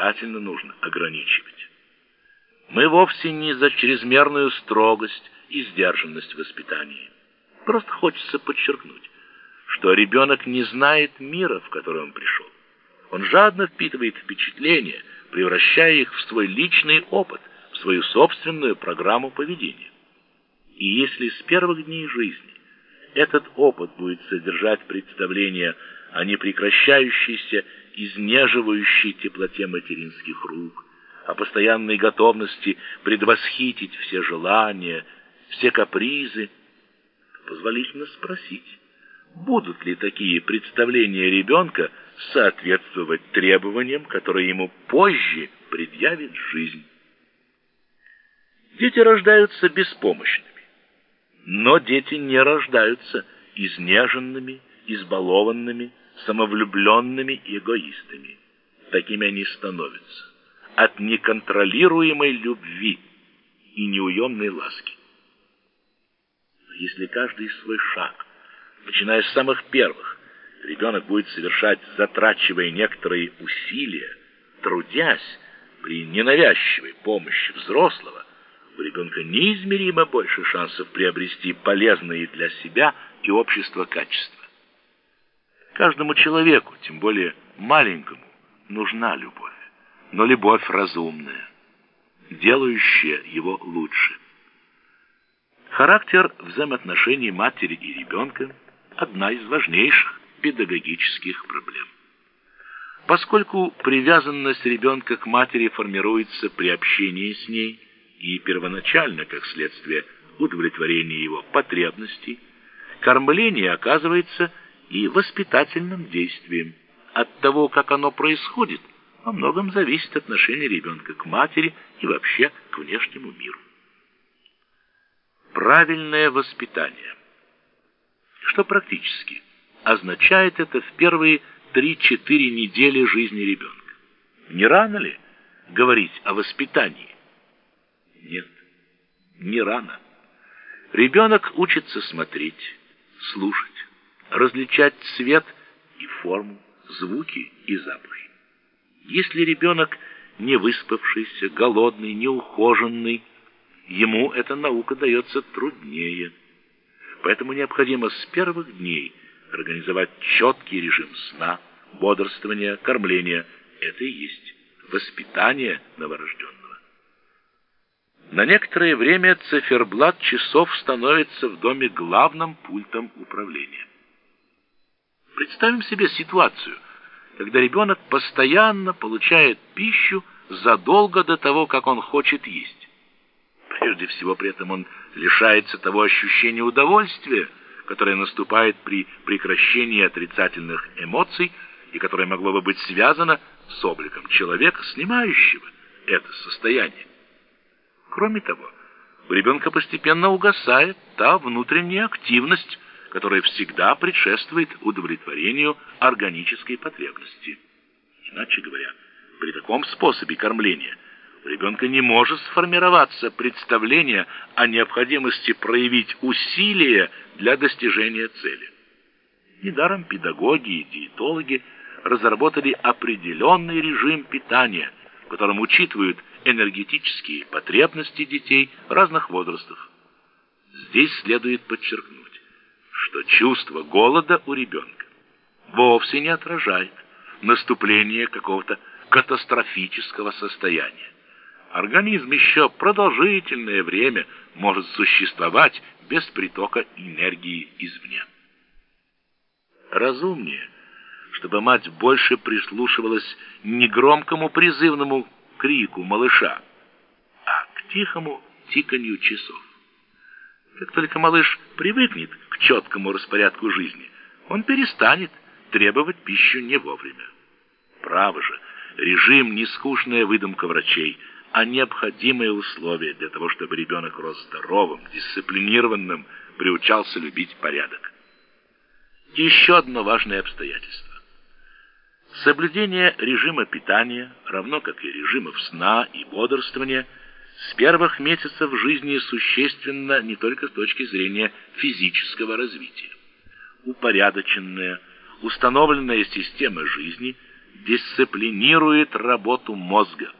обязательно нужно ограничивать. Мы вовсе не за чрезмерную строгость и сдержанность в воспитании. Просто хочется подчеркнуть, что ребенок не знает мира, в который он пришел. Он жадно впитывает впечатления, превращая их в свой личный опыт, в свою собственную программу поведения. И если с первых дней жизни этот опыт будет содержать представление о непрекращающейся, изнеживающей теплоте материнских рук, о постоянной готовности предвосхитить все желания, все капризы, позволительно спросить, будут ли такие представления ребенка соответствовать требованиям, которые ему позже предъявит жизнь. Дети рождаются беспомощными, но дети не рождаются изнеженными, избалованными, самовлюбленными эгоистами. Такими они становятся от неконтролируемой любви и неуемной ласки. Если каждый свой шаг, начиная с самых первых, ребенок будет совершать, затрачивая некоторые усилия, трудясь при ненавязчивой помощи взрослого, у ребенка неизмеримо больше шансов приобрести полезные для себя и общества качества. Каждому человеку, тем более маленькому, нужна любовь, но любовь разумная, делающая его лучше. Характер взаимоотношений матери и ребенка – одна из важнейших педагогических проблем. Поскольку привязанность ребенка к матери формируется при общении с ней и первоначально, как следствие удовлетворения его потребностей, кормление оказывается и воспитательным действием. От того, как оно происходит, во многом зависит отношение ребенка к матери и вообще к внешнему миру. Правильное воспитание. Что практически означает это в первые 3-4 недели жизни ребенка? Не рано ли говорить о воспитании? Нет, не рано. Ребенок учится смотреть, слушать, различать цвет и форму, звуки и запахи. Если ребенок не выспавшийся, голодный, неухоженный, ему эта наука дается труднее. Поэтому необходимо с первых дней организовать четкий режим сна, бодрствования, кормления. Это и есть воспитание новорожденного. На некоторое время циферблат часов становится в доме главным пультом управления. Представим себе ситуацию, когда ребенок постоянно получает пищу задолго до того, как он хочет есть. Прежде всего при этом он лишается того ощущения удовольствия, которое наступает при прекращении отрицательных эмоций и которое могло бы быть связано с обликом человека, снимающего это состояние. Кроме того, у ребенка постепенно угасает та внутренняя активность, которая всегда предшествует удовлетворению органической потребности. Иначе говоря, при таком способе кормления у ребенка не может сформироваться представление о необходимости проявить усилия для достижения цели. Недаром педагоги и диетологи разработали определенный режим питания, в котором учитывают энергетические потребности детей разных возрастов. Здесь следует подчеркнуть, что чувство голода у ребенка вовсе не отражает наступление какого-то катастрофического состояния. Организм еще продолжительное время может существовать без притока энергии извне. Разумнее, чтобы мать больше прислушивалась не громкому призывному крику малыша, а к тихому тиканью часов. Как только малыш привыкнет к четкому распорядку жизни, он перестанет требовать пищу не вовремя. Право же, режим не скучная выдумка врачей, а необходимые условия для того, чтобы ребенок рос здоровым, дисциплинированным, приучался любить порядок. Еще одно важное обстоятельство. Соблюдение режима питания, равно как и режимов сна и бодрствования, с первых месяцев жизни существенно не только с точки зрения физического развития. Упорядоченная, установленная система жизни дисциплинирует работу мозга.